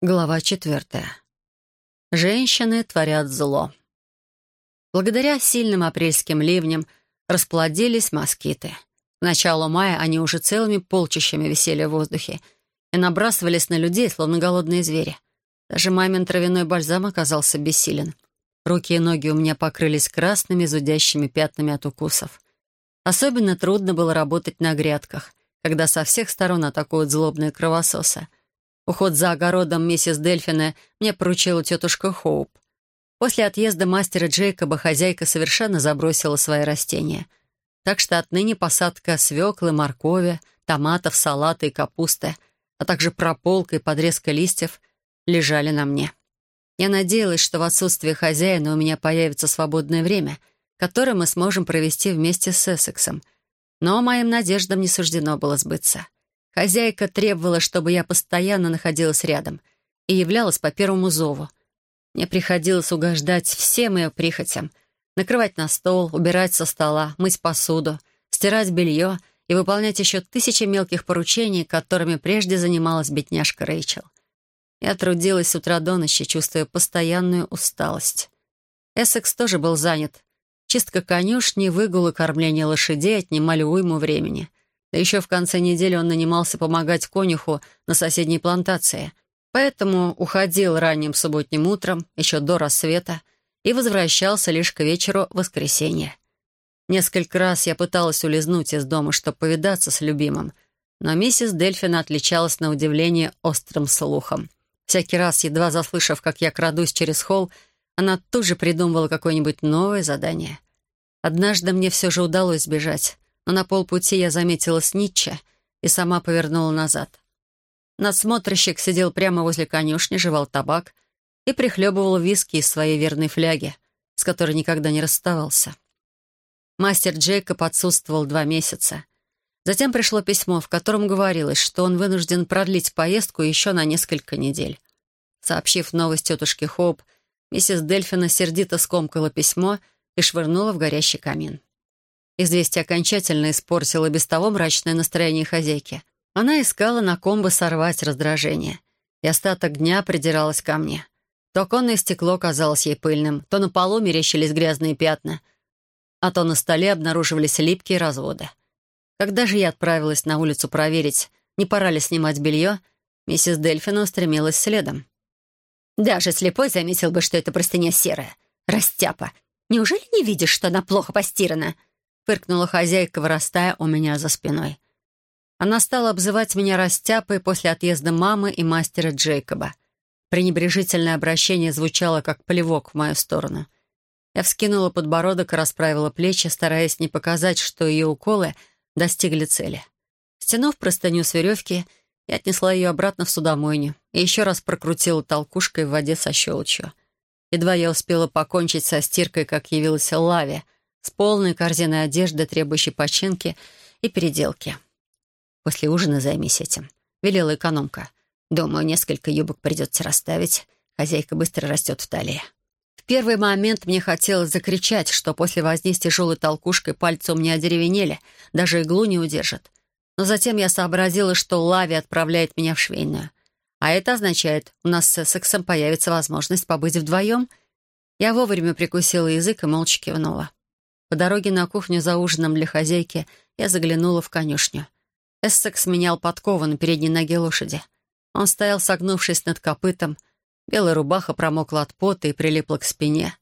Глава четвертая. Женщины творят зло. Благодаря сильным апрельским ливням расплодились москиты. К началу мая они уже целыми полчищами висели в воздухе и набрасывались на людей, словно голодные звери. Даже мамин травяной бальзам оказался бессилен. Руки и ноги у меня покрылись красными зудящими пятнами от укусов. Особенно трудно было работать на грядках, когда со всех сторон атакуют злобные кровососы — Уход за огородом миссис Дельфина мне поручила тетушка Хоуп. После отъезда мастера Джейкоба хозяйка совершенно забросила свои растения. Так что отныне посадка свеклы, моркови, томатов, салата и капусты, а также прополка и подрезка листьев лежали на мне. Я надеялась, что в отсутствие хозяина у меня появится свободное время, которое мы сможем провести вместе с Эссексом. Но моим надеждам не суждено было сбыться. Хозяйка требовала, чтобы я постоянно находилась рядом и являлась по первому зову. Мне приходилось угождать всем ее прихотям. Накрывать на стол, убирать со стола, мыть посуду, стирать белье и выполнять еще тысячи мелких поручений, которыми прежде занималась бедняжка Рэйчел. Я трудилась с утра до ночи, чувствуя постоянную усталость. Эссекс тоже был занят. Чистка конюшни, выгул и кормление лошадей отнимали уйму времени — да еще в конце недели он нанимался помогать конюху на соседней плантации. Поэтому уходил ранним субботним утром, еще до рассвета, и возвращался лишь к вечеру воскресенья. Несколько раз я пыталась улизнуть из дома, чтобы повидаться с любимым, но миссис Дельфина отличалась на удивление острым слухом. Всякий раз, едва заслышав, как я крадусь через холл, она тут же придумывала какое-нибудь новое задание. Однажды мне все же удалось сбежать но на полпути я заметила Снитча и сама повернула назад. Надсмотрщик сидел прямо возле конюшни, жевал табак и прихлебывал виски из своей верной фляги, с которой никогда не расставался. Мастер Джейкоб отсутствовал два месяца. Затем пришло письмо, в котором говорилось, что он вынужден продлить поездку еще на несколько недель. Сообщив новость тетушке Хоуп, миссис Дельфина сердито скомкала письмо и швырнула в горящий камин. Известие окончательно испортило без того мрачное настроение хозяйки. Она искала на ком бы сорвать раздражение. И остаток дня придиралась ко мне. То оконное стекло казалось ей пыльным, то на полу мерещились грязные пятна, а то на столе обнаруживались липкие разводы. Когда же я отправилась на улицу проверить, не пора ли снимать белье, миссис Дельфина устремилась следом. «Даже слепой заметил бы, что это простыня серая. Растяпа. Неужели не видишь, что она плохо постирана?» Фыркнула хозяйка, вырастая у меня за спиной. Она стала обзывать меня растяпой после отъезда мамы и мастера Джейкоба. Пренебрежительное обращение звучало, как плевок в мою сторону. Я вскинула подбородок и расправила плечи, стараясь не показать, что ее уколы достигли цели. Стянув простыню с веревки, я отнесла ее обратно в судомойню и еще раз прокрутила толкушкой в воде со щелочью. Едва я успела покончить со стиркой, как явилась Лави — с полной корзиной одежды, требующей починки и переделки. «После ужина займись этим», — велела экономка. «Думаю, несколько юбок придется расставить. Хозяйка быстро растет в талии». В первый момент мне хотелось закричать, что после возни с тяжелой толкушкой пальцы у меня одеревенели, даже иглу не удержат. Но затем я сообразила, что Лави отправляет меня в швейную. А это означает, у нас с сексом появится возможность побыть вдвоем. Я вовремя прикусила язык и молча кивнула. По дороге на кухню за ужином для хозяйки я заглянула в конюшню. Эссекс менял подкову на передней ноге лошади. Он стоял, согнувшись над копытом. Белая рубаха промокла от пота и прилипла к спине.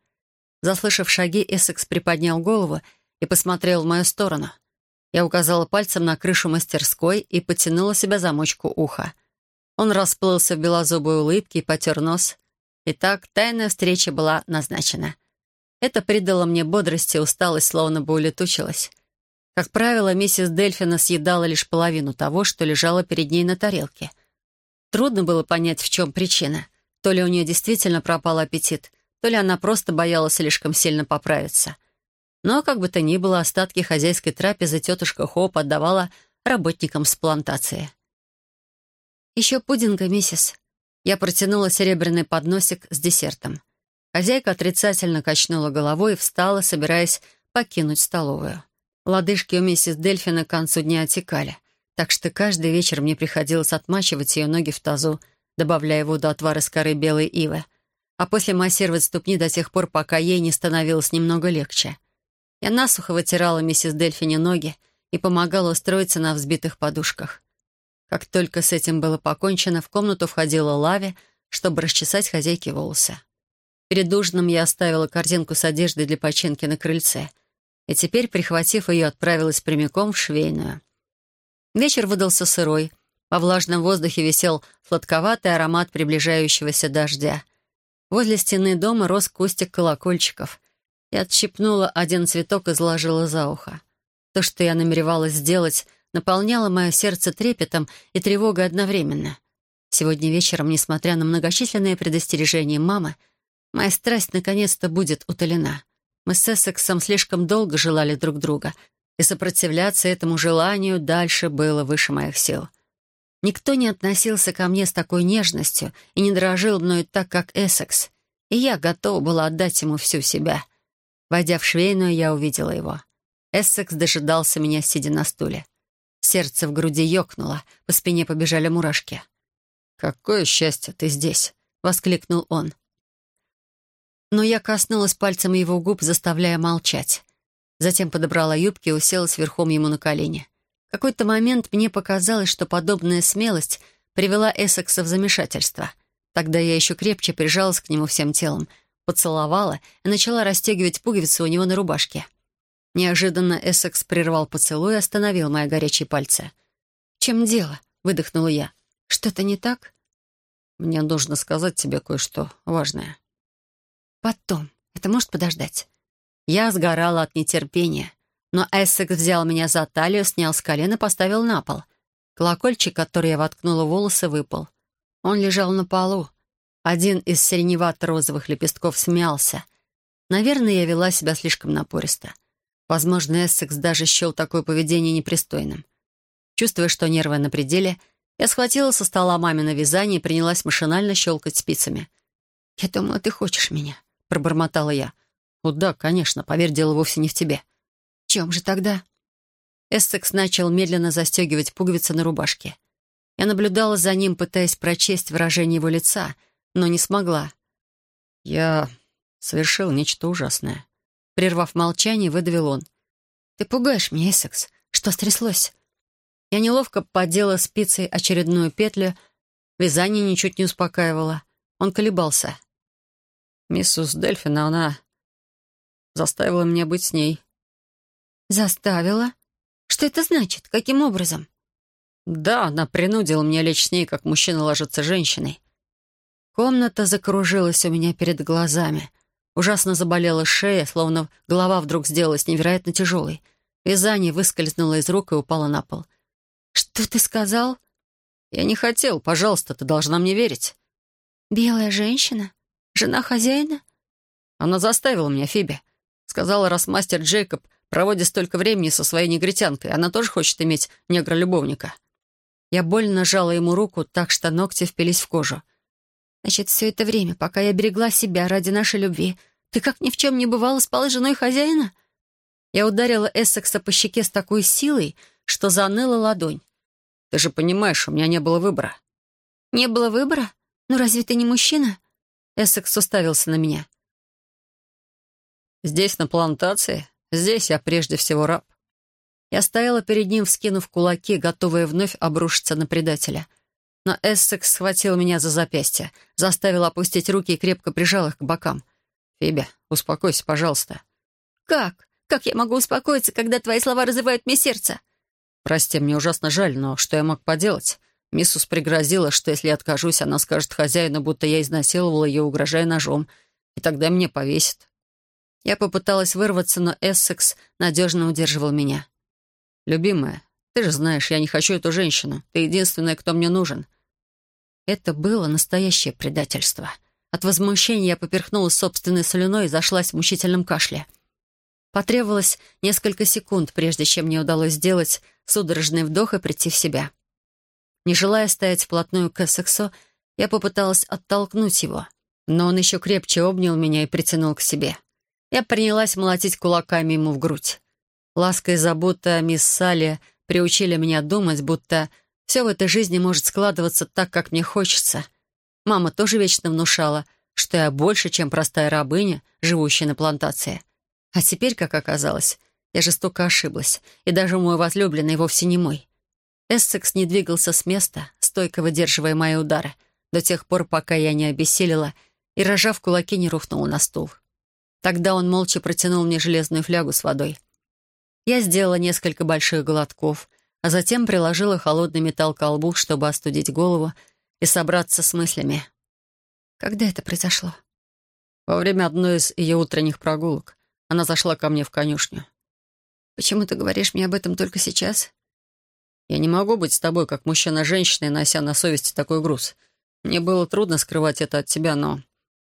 Заслышав шаги, Эссекс приподнял голову и посмотрел в мою сторону. Я указала пальцем на крышу мастерской и потянула себя замочку уха. Он расплылся в белозубой улыбке и потер нос. Итак, тайная встреча была назначена — это придало мне бодрости, усталость словно бы улетучилась. Как правило, миссис Дельфина съедала лишь половину того, что лежало перед ней на тарелке. Трудно было понять, в чем причина. То ли у нее действительно пропал аппетит, то ли она просто боялась слишком сильно поправиться. Но, как бы то ни было, остатки хозяйской трапезы тетушка Хоуп отдавала работникам с плантации. «Еще пудинга, миссис». Я протянула серебряный подносик с десертом. Хозяйка отрицательно качнула головой и встала, собираясь покинуть столовую. Лодыжки у миссис Дельфина к концу дня отекали, так что каждый вечер мне приходилось отмачивать ее ноги в тазу, добавляя воду отвар из коры белой ивы, а после массировать ступни до тех пор, пока ей не становилось немного легче. Я насухо вытирала миссис Дельфини ноги и помогала устроиться на взбитых подушках. Как только с этим было покончено, в комнату входила Лави, чтобы расчесать хозяйке волосы. Перед ужином я оставила корзинку с одеждой для починки на крыльце, и теперь, прихватив ее, отправилась прямиком в швейную. Вечер выдался сырой, во влажном воздухе висел сладковатый аромат приближающегося дождя. Возле стены дома рос кустик колокольчиков. Я отщипнула один цветок и заложила за ухо. То, что я намеревалась сделать, наполняло мое сердце трепетом и тревогой одновременно. Сегодня вечером, несмотря на многочисленные предостережения мамы, моя страсть наконец-то будет утолена. Мы с Эссексом слишком долго желали друг друга — и сопротивляться этому желанию дальше было выше моих сил. Никто не относился ко мне с такой нежностью и не дорожил мною так, как Эссекс, и я готова была отдать ему всю себя. Войдя в швейную, я увидела его. Эссекс дожидался меня, сидя на стуле. Сердце в груди ёкнуло, по спине побежали мурашки. «Какое счастье, ты здесь!» — воскликнул он. Но я коснулась пальцем его губ, заставляя молчать. Затем подобрала юбки и уселась верхом ему на колени. В какой-то момент мне показалось, что подобная смелость привела Эссекса в замешательство. Тогда я еще крепче прижалась к нему всем телом, поцеловала и начала расстегивать пуговицы у него на рубашке. Неожиданно Эссекс прервал поцелуй и остановил мои горячие пальцы. «В чем дело?» — выдохнула я. «Что-то не так?» «Мне нужно сказать тебе кое-что важное». «Потом. Это может подождать?» Я сгорала от нетерпения, но Эссекс взял меня за талию, снял с колена, поставил на пол. Колокольчик, который я воткнула в волосы, выпал. Он лежал на полу. Один из сиреневато-розовых лепестков смялся. Наверное, я вела себя слишком напористо. Возможно, Эссекс даже счел такое поведение непристойным. Чувствуя, что нервы на пределе, я схватила со стола мамино вязание и принялась машинально щелкать спицами. «Я думала, ты хочешь меня», — пробормотала я. «О да, конечно, поверь, дело вовсе не в тебе». «В чем же тогда?» Эссекс начал медленно застегивать пуговицы на рубашке. Я наблюдала за ним, пытаясь прочесть выражение его лица, но не смогла. «Я совершил нечто ужасное». Прервав молчание, выдавил он. «Ты пугаешь меня, Эссекс. Что стряслось?» Я неловко поддела спицей очередную петлю. Вязание ничуть не успокаивало. Он колебался. «Миссус Дельфин, она Заставила меня быть с ней. «Заставила? Что это значит? Каким образом?» «Да, она принудила меня лечь с ней, как мужчина ложится с женщиной». Комната закружилась у меня перед глазами. Ужасно заболела шея, словно голова вдруг сделалась невероятно тяжелой. Вязание выскользнуло из рук и упало на пол. «Что ты сказал?» «Я не хотел. Пожалуйста, ты должна мне верить». «Белая женщина? Жена хозяина?» Она заставила меня, Фиби. Сказала, раз мастер Джейкоб проводит столько времени со своей негритянкой, она тоже хочет иметь негра-любовника. Я больно жала ему руку, так что ногти впились в кожу. «Значит, все это время, пока я берегла себя ради нашей любви, ты как ни в чем не бывало спала с женой хозяина?» Я ударила Эссекса по щеке с такой силой, что заныла ладонь. «Ты же понимаешь, у меня не было выбора». «Не было выбора? Ну разве ты не мужчина?» Эссекс уставился на меня. Здесь, на плантации, здесь я прежде всего раб. Я стояла перед ним, вскинув кулаки, готовая вновь обрушиться на предателя. Но Эссекс схватил меня за запястье, заставил опустить руки и крепко прижал их к бокам. «Фиби, успокойся, пожалуйста». «Как? Как я могу успокоиться, когда твои слова разрывают мне сердце?» «Прости, мне ужасно жаль, но что я мог поделать?» Миссус пригрозила, что если откажусь, она скажет хозяину, будто я изнасиловал ее, угрожая ножом, и тогда мне повесит. Я попыталась вырваться, но Эссекс надежно удерживал меня. «Любимая, ты же знаешь, я не хочу эту женщину. Ты единственная, кто мне нужен». Это было настоящее предательство. От возмущения я поперхнулась собственной слюной и зашлась в мучительном кашле. Потребовалось несколько секунд, прежде чем мне удалось сделать судорожный вдох и прийти в себя. Не желая стоять вплотную к Эссексу, я попыталась оттолкнуть его, но он еще крепче обнял меня и притянул к себе. Я принялась молотить кулаками ему в грудь. Ласка и забота мисс Салли приучили меня думать, будто все в этой жизни может складываться так, как мне хочется, Мама тоже вечно внушала, что я больше, чем простая рабыня, живущая на плантации. А теперь, как оказалось, я жестоко ошиблась, и даже мой возлюбленный вовсе не мой. Эссекс не двигался с места, стойко выдерживая мои удары, до тех пор, пока я не обессилила и, рожав кулаки, не рухнула на стул. Тогда он молча протянул мне железную флягу с водой. Я сделала несколько больших глотков, а затем приложила холодный металл к колбу, чтобы остудить голову и собраться с мыслями. Когда это произошло? Во время одной из ее утренних прогулок. Она зашла ко мне в конюшню. «Почему ты говоришь мне об этом только сейчас?» «Я не могу быть с тобой, как мужчина-женщина, нося на совести такой груз. Мне было трудно скрывать это от тебя, но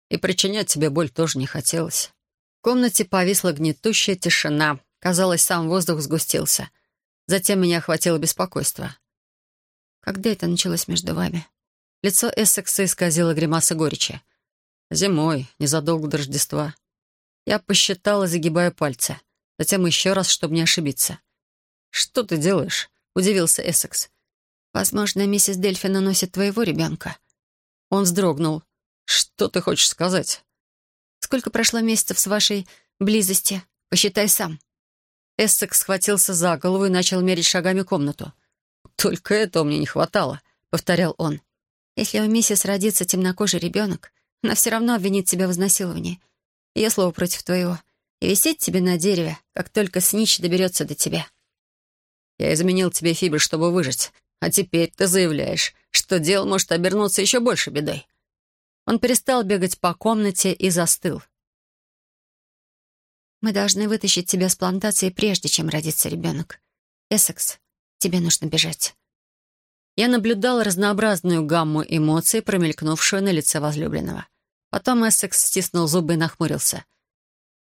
и причинять тебе боль тоже не хотелось». В комнате повисла гнетущая тишина, Казалось, сам воздух сгустился. Затем меня охватило беспокойство. «Когда это началось между вами?» Лицо Эссекса исказило гримаса горечи. «Зимой, незадолго до Рождества». Я посчитала, загибая пальцы. Затем еще раз, чтобы не ошибиться. «Что ты делаешь?» — удивился Эссекс. «Возможно, миссис Дельфина носит твоего ребенка». Он вздрогнул. «Что ты хочешь сказать?» «Сколько прошло месяцев с вашей близости? Посчитай сам». Эссекс схватился за голову и начал мерить шагами комнату. «Только этого мне не хватало», — повторял он. «Если у миссис родится темнокожий ребенок, она все равно обвинит тебя в изнасиловании. Ее слово против твоего. И висеть тебе на дереве, как только Снич доберется до тебя». «Я изменил тебе, Фиби, чтобы выжить. А теперь ты заявляешь, что дело может обернуться еще больше бедой». Он перестал бегать по комнате и застыл. Мы должны вытащить тебя с плантации, прежде чем родится ребенок. Эссекс, тебе нужно бежать». Я наблюдала разнообразную гамму эмоций, промелькнувшую на лице возлюбленного. Потом Эссекс стиснул зубы и нахмурился.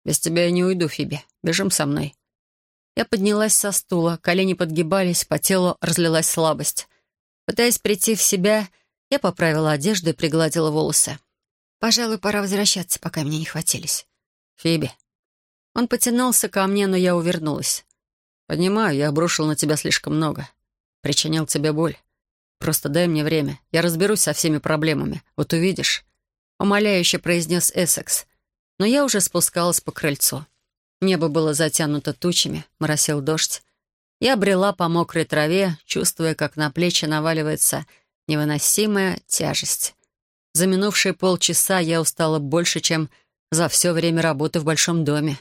«Без тебя я не уйду, Фиби. Бежим со мной». Я поднялась со стула, колени подгибались, по телу разлилась слабость. Пытаясь прийти в себя, я поправила одежду и пригладила волосы. «Пожалуй, пора возвращаться, пока меня не хватились». «Фиби», он потянулся ко мне, но я увернулась. «Понимаю, я обрушил на тебя слишком много. Причинил тебе боль. Просто дай мне время. Я разберусь со всеми проблемами. Вот увидишь». Умоляюще произнес Эссекс. Но я уже спускалась по крыльцу. Небо было затянуто тучами, моросил дождь. Я брела по мокрой траве, чувствуя, как на плечи наваливается невыносимая тяжесть. За минувшие полчаса я устала больше, чем за все время работы в большом доме.